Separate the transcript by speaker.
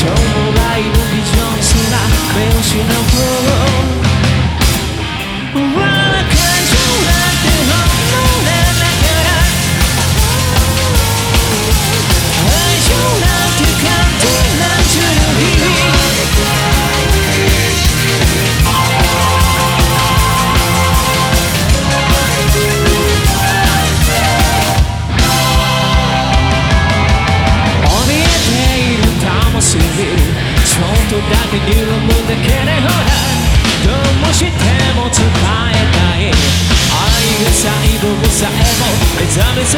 Speaker 1: しょうもない不すら目を細胞さえも目覚めさ